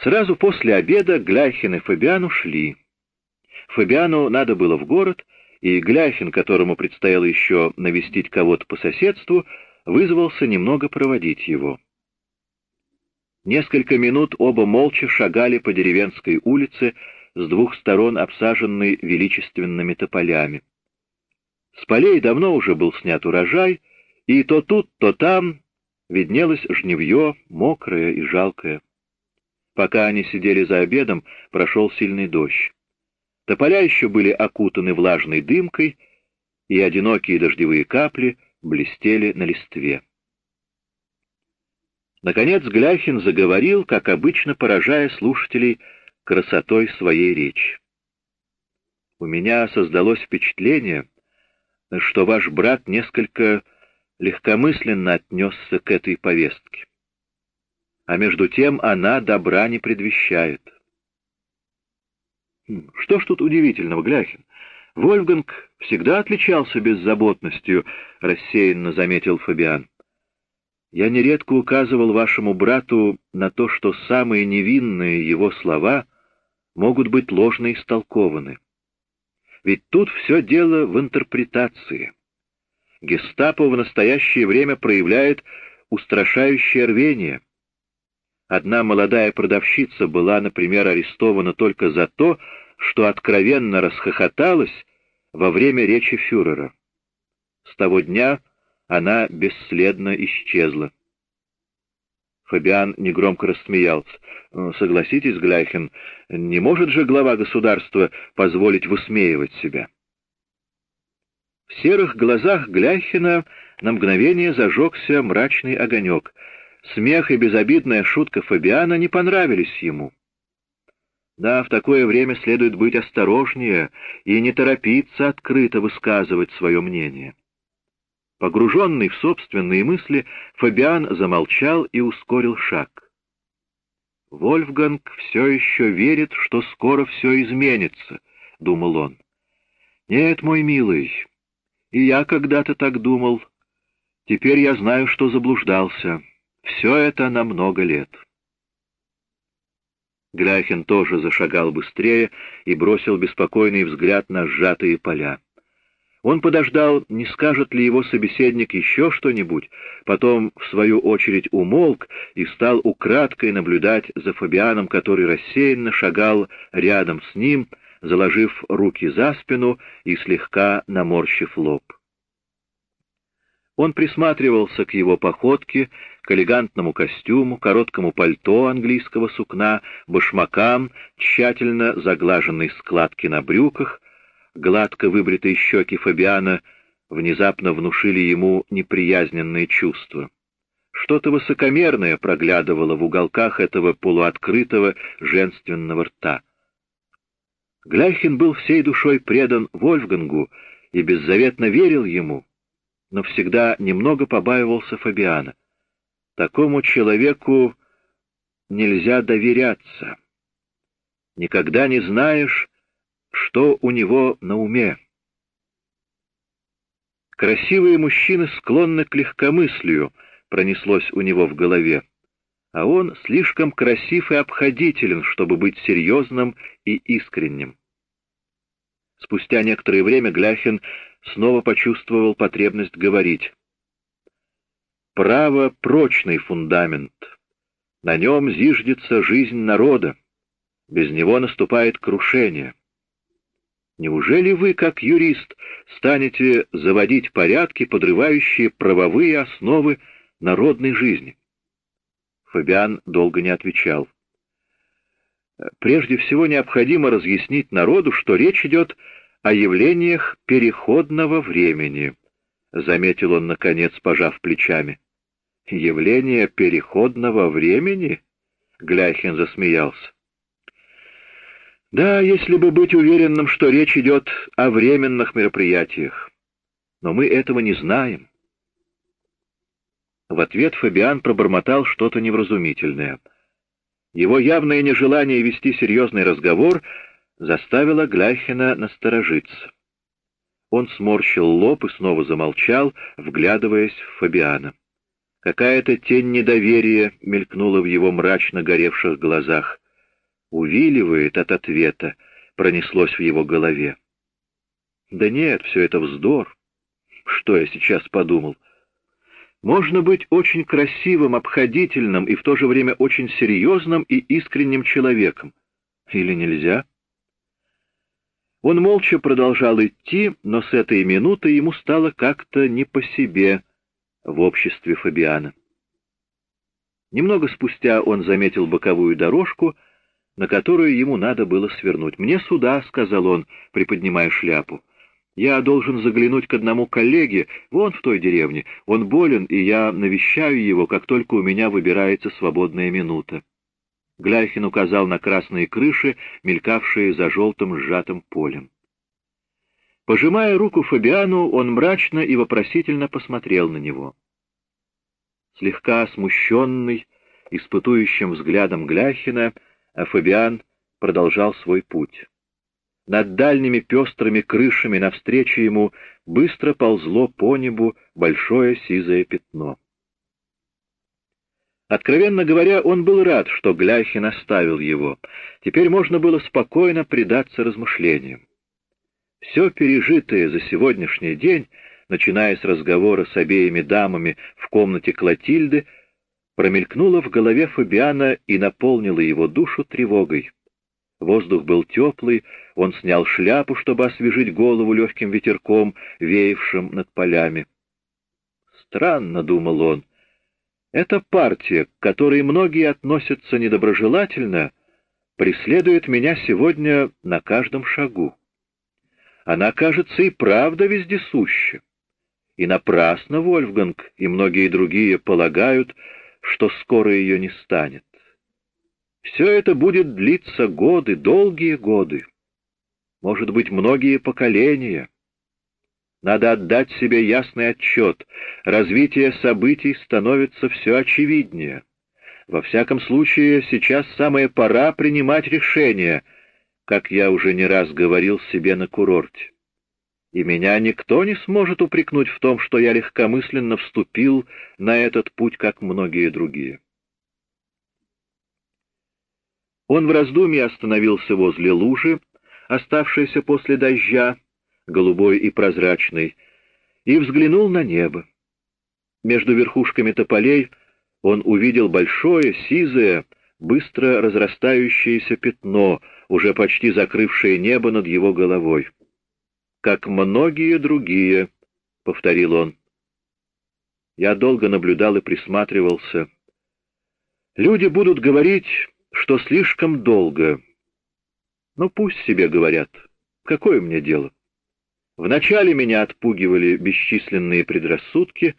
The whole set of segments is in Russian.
Сразу после обеда Гляхин и Фабиан ушли. Фабиану надо было в город, и Гляхин, которому предстояло еще навестить кого-то по соседству, вызвался немного проводить его. Несколько минут оба молча шагали по деревенской улице, с двух сторон обсаженной величественными тополями. С полей давно уже был снят урожай, и то тут, то там виднелось жневье, мокрое и жалкое. Пока они сидели за обедом, прошел сильный дождь. Тополя еще были окутаны влажной дымкой, и одинокие дождевые капли блестели на листве. Наконец Гляхин заговорил, как обычно поражая слушателей красотой своей речи. «У меня создалось впечатление, что ваш брат несколько легкомысленно отнесся к этой повестке. А между тем она добра не предвещает. Хм, что ж тут удивительного, Гляхин? Вольфганг всегда отличался беззаботностью, рассеянно заметил Фабиан. Я нередко указывал вашему брату на то, что самые невинные его слова могут быть ложно истолкованы. Ведь тут все дело в интерпретации. Гестапо в настоящее время проявляет устрашающее рвение. Одна молодая продавщица была, например, арестована только за то, что откровенно расхохоталась во время речи фюрера. С того дня она бесследно исчезла. Фабиан негромко рассмеялся. «Ну, «Согласитесь, Гляхин, не может же глава государства позволить высмеивать себя?» В серых глазах Гляхина на мгновение зажегся мрачный огонек. Смех и безобидная шутка Фабиана не понравились ему. Да, в такое время следует быть осторожнее и не торопиться открыто высказывать свое мнение. Погруженный в собственные мысли, Фабиан замолчал и ускорил шаг. «Вольфганг все еще верит, что скоро все изменится», — думал он. «Нет, мой милый, и я когда-то так думал. Теперь я знаю, что заблуждался. Все это на много лет». Гляхин тоже зашагал быстрее и бросил беспокойный взгляд на сжатые поля. Он подождал, не скажет ли его собеседник еще что-нибудь, потом, в свою очередь, умолк и стал украдкой наблюдать за Фабианом, который рассеянно шагал рядом с ним, заложив руки за спину и слегка наморщив лоб. Он присматривался к его походке, к элегантному костюму, короткому пальто английского сукна, башмакам, тщательно заглаженной складки на брюках, гладко выбритые щеки Фабиана внезапно внушили ему неприязненные чувства. Что-то высокомерное проглядывало в уголках этого полуоткрытого женственного рта. Гляхин был всей душой предан Вольфгангу и беззаветно верил ему, но всегда немного побаивался Фабиана. Такому человеку нельзя доверяться. Никогда не знаешь, что у него на уме. Красивые мужчины склонны к легкомыслию, пронеслось у него в голове, а он слишком красив и обходителен, чтобы быть серьезным и искренним. Спустя некоторое время Гляхин снова почувствовал потребность говорить. «Право — прочный фундамент. На нем зиждется жизнь народа. Без него наступает крушение. Неужели вы, как юрист, станете заводить порядки, подрывающие правовые основы народной жизни? Фабиан долго не отвечал. Прежде всего необходимо разъяснить народу, что речь идет о явлениях переходного времени, — заметил он, наконец, пожав плечами. — Явление переходного времени? — Гляхин засмеялся. Да, если бы быть уверенным, что речь идет о временных мероприятиях. Но мы этого не знаем. В ответ Фабиан пробормотал что-то невразумительное. Его явное нежелание вести серьезный разговор заставило Гляхина насторожиться. Он сморщил лоб и снова замолчал, вглядываясь в Фабиана. Какая-то тень недоверия мелькнула в его мрачно горевших глазах — увиливает от ответа, пронеслось в его голове. Да нет, все это вздор. Что я сейчас подумал? Можно быть очень красивым, обходительным и в то же время очень серьезным и искренним человеком. Или нельзя? Он молча продолжал идти, но с этой минуты ему стало как-то не по себе в обществе Фабиана. Немного спустя он заметил боковую дорожку, на которую ему надо было свернуть. «Мне сюда», — сказал он, приподнимая шляпу. «Я должен заглянуть к одному коллеге, вон в той деревне. Он болен, и я навещаю его, как только у меня выбирается свободная минута». Гляхин указал на красные крыши, мелькавшие за желтым сжатым полем. Пожимая руку Фабиану, он мрачно и вопросительно посмотрел на него. Слегка смущенный, испытующим взглядом Гляхина, а Фабиан продолжал свой путь. Над дальними пестрыми крышами навстречу ему быстро ползло по небу большое сизое пятно. Откровенно говоря, он был рад, что Гляхин оставил его. Теперь можно было спокойно предаться размышлениям. Все пережитое за сегодняшний день, начиная с разговора с обеими дамами в комнате Клотильды, промелькнуло в голове Фабиана и наполнило его душу тревогой. Воздух был теплый, он снял шляпу, чтобы освежить голову легким ветерком, веявшим над полями. «Странно», — думал он, эта партия, к которой многие относятся недоброжелательно, преследует меня сегодня на каждом шагу. Она, кажется, и правда вездесуща. И напрасно Вольфганг и многие другие полагают, что скоро ее не станет. Все это будет длиться годы, долгие годы, может быть, многие поколения. Надо отдать себе ясный отчет. Развитие событий становится все очевиднее. Во всяком случае, сейчас самая пора принимать решения, как я уже не раз говорил себе на курорте. И меня никто не сможет упрекнуть в том, что я легкомысленно вступил на этот путь, как многие другие. Он в раздумье остановился возле лужи, оставшейся после дождя, голубой и прозрачный, и взглянул на небо. Между верхушками тополей он увидел большое, сизое, быстро разрастающееся пятно, уже почти закрывшее небо над его головой. «Как многие другие», — повторил он. Я долго наблюдал и присматривался. Люди будут говорить, что слишком долго. Ну, пусть себе говорят. Какое мне дело? Вначале меня отпугивали бесчисленные предрассудки,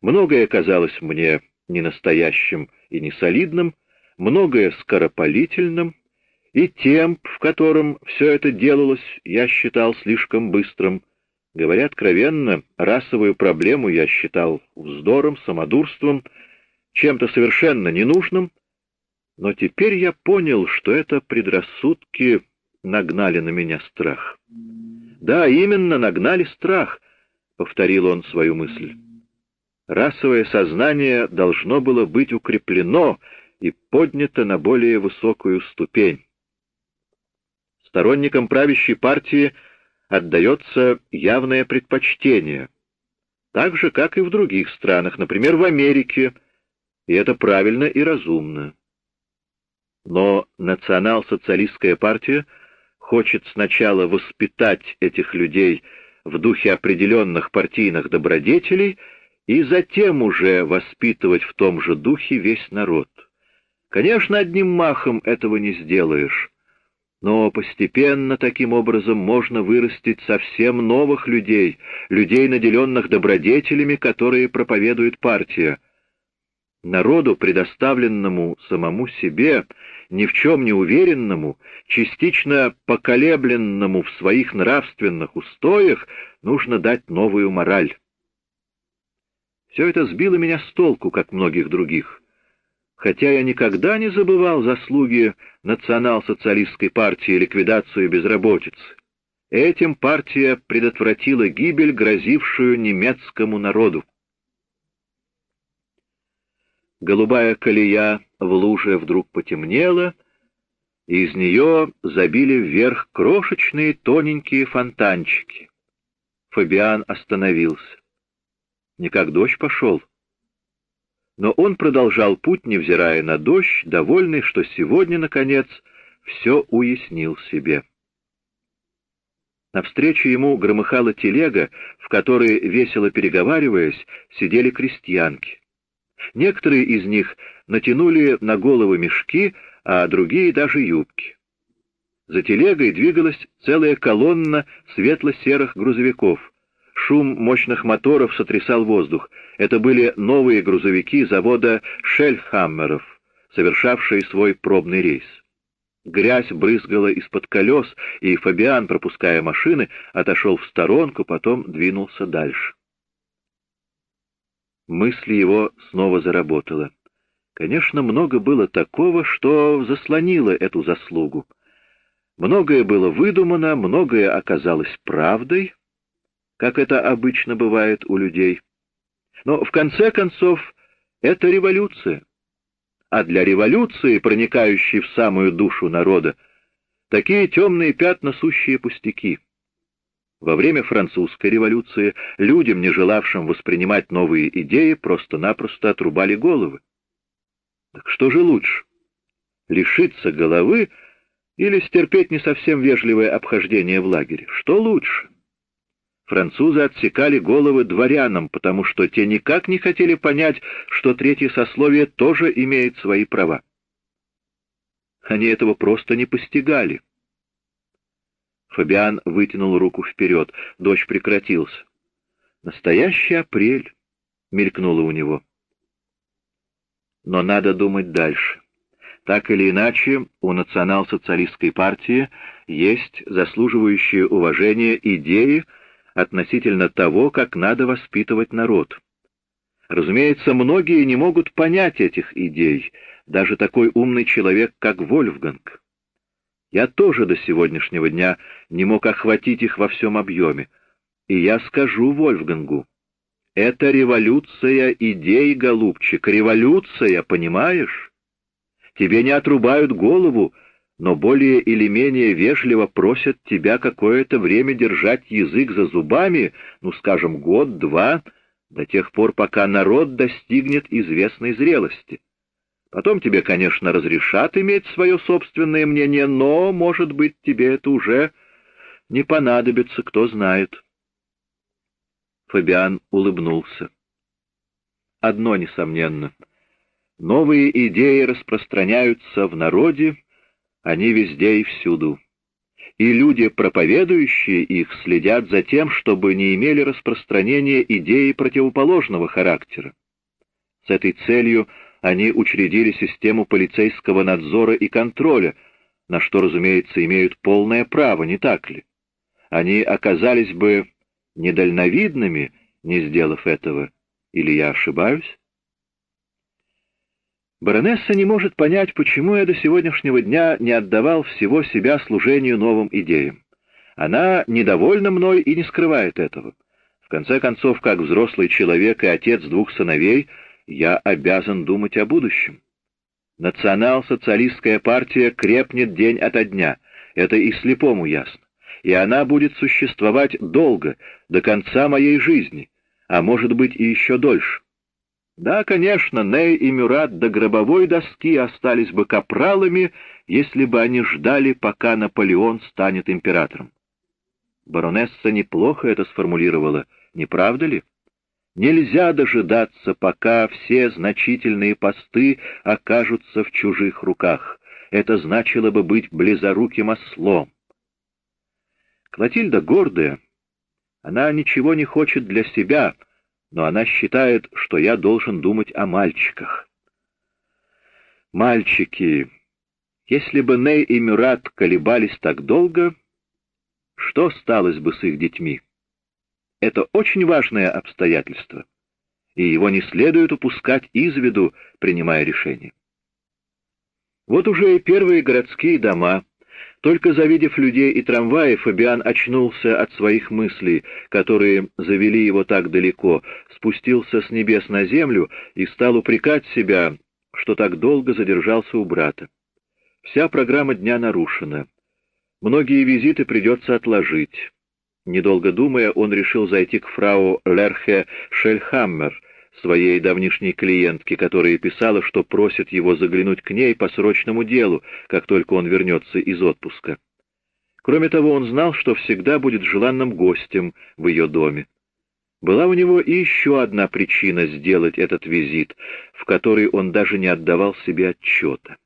многое казалось мне ненастоящим и несолидным, многое скоропалительным, и темп, в котором все это делалось, я считал слишком быстрым. Говоря откровенно, расовую проблему я считал вздором, самодурством, чем-то совершенно ненужным, но теперь я понял, что это предрассудки нагнали на меня страх. Да, именно, нагнали страх, — повторил он свою мысль. Расовое сознание должно было быть укреплено и поднято на более высокую ступень. Сторонникам правящей партии отдается явное предпочтение, так же, как и в других странах, например, в Америке, и это правильно и разумно. Но национал-социалистская партия — хочет сначала воспитать этих людей в духе определенных партийных добродетелей и затем уже воспитывать в том же духе весь народ. Конечно, одним махом этого не сделаешь, но постепенно таким образом можно вырастить совсем новых людей, людей, наделенных добродетелями, которые проповедует партия. Народу, предоставленному самому себе, ни в чем не уверенному, частично поколебленному в своих нравственных устоях, нужно дать новую мораль. Все это сбило меня с толку, как многих других. Хотя я никогда не забывал заслуги национал-социалистской партии ликвидацию безработицы. Этим партия предотвратила гибель, грозившую немецкому народу. Голубая колея в луже вдруг потемнела, и из нее забили вверх крошечные тоненькие фонтанчики. Фабиан остановился. Не как дождь пошел. Но он продолжал путь, невзирая на дождь, довольный, что сегодня, наконец, все уяснил себе. Навстречу ему громыхала телега, в которой, весело переговариваясь, сидели крестьянки. Некоторые из них натянули на головы мешки, а другие даже юбки. За телегой двигалась целая колонна светло-серых грузовиков. Шум мощных моторов сотрясал воздух. Это были новые грузовики завода Шельхаммеров, совершавшие свой пробный рейс. Грязь брызгала из-под колес, и Фабиан, пропуская машины, отошел в сторонку, потом двинулся дальше. Мысль его снова заработала. Конечно, много было такого, что заслонило эту заслугу. Многое было выдумано, многое оказалось правдой, как это обычно бывает у людей. Но, в конце концов, это революция а для революции, проникающей в самую душу народа, такие темные пятна сущие пустяки. Во время французской революции людям, не желавшим воспринимать новые идеи, просто-напросто отрубали головы. Так что же лучше? Лишиться головы или стерпеть не совсем вежливое обхождение в лагере? Что лучше? Французы отсекали головы дворянам, потому что те никак не хотели понять, что третье сословие тоже имеет свои права. Они этого просто не постигали. Фабиан вытянул руку вперед. Дождь прекратился. «Настоящий апрель», — мелькнуло у него. Но надо думать дальше. Так или иначе, у национал-социалистской партии есть заслуживающие уважения идеи, относительно того, как надо воспитывать народ. Разумеется, многие не могут понять этих идей, даже такой умный человек, как Вольфганг. Я тоже до сегодняшнего дня не мог охватить их во всем объеме. И я скажу Вольфгангу, это революция идей, голубчик, революция, понимаешь? Тебе не отрубают голову, но более или менее вежливо просят тебя какое-то время держать язык за зубами, ну, скажем, год-два, до тех пор, пока народ достигнет известной зрелости. Потом тебе, конечно, разрешат иметь свое собственное мнение, но, может быть, тебе это уже не понадобится, кто знает. Фабиан улыбнулся. Одно несомненно. Новые идеи распространяются в народе, они везде и всюду. И люди, проповедующие их, следят за тем, чтобы не имели распространения идеи противоположного характера. С этой целью они учредили систему полицейского надзора и контроля, на что, разумеется, имеют полное право, не так ли? Они оказались бы недальновидными, не сделав этого, или я ошибаюсь? Баронесса не может понять, почему я до сегодняшнего дня не отдавал всего себя служению новым идеям. Она недовольна мной и не скрывает этого. В конце концов, как взрослый человек и отец двух сыновей, я обязан думать о будущем. Национал-социалистская партия крепнет день ото дня, это и слепому ясно. И она будет существовать долго, до конца моей жизни, а может быть и еще дольше. Да, конечно, Ней и Мюрат до гробовой доски остались бы капралами, если бы они ждали, пока Наполеон станет императором. Баронесса неплохо это сформулировала, не правда ли? Нельзя дожидаться, пока все значительные посты окажутся в чужих руках. Это значило бы быть близоруким ослом. Клотильда гордая. Она ничего не хочет для себя — но она считает, что я должен думать о мальчиках. Мальчики, если бы Ней и Мюрат колебались так долго, что сталось бы с их детьми? Это очень важное обстоятельство, и его не следует упускать из виду, принимая решение. Вот уже и первые городские дома — только завидев людей и трамваи, Фабиан очнулся от своих мыслей, которые завели его так далеко, спустился с небес на землю и стал упрекать себя, что так долго задержался у брата. Вся программа дня нарушена. Многие визиты придется отложить. Недолго думая, он решил зайти к фрау Лерхе Шельхаммер, своей давнишней клиентке, которая писала, что просит его заглянуть к ней по срочному делу, как только он вернется из отпуска. Кроме того, он знал, что всегда будет желанным гостем в ее доме. Была у него и еще одна причина сделать этот визит, в которой он даже не отдавал себе отчета.